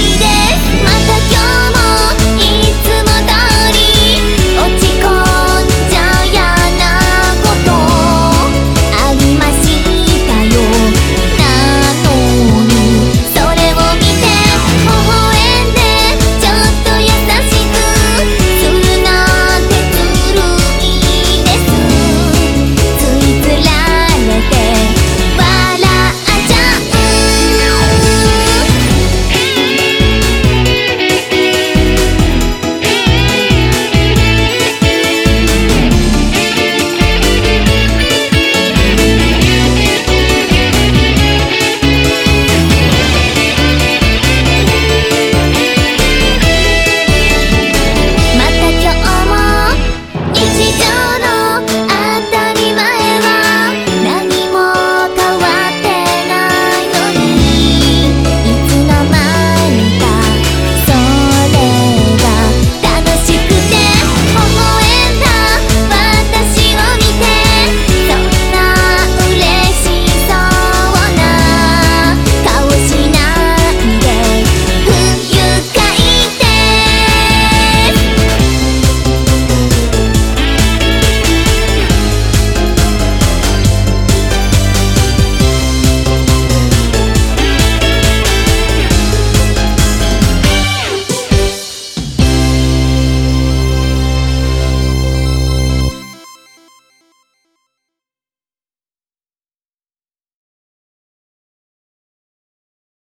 いで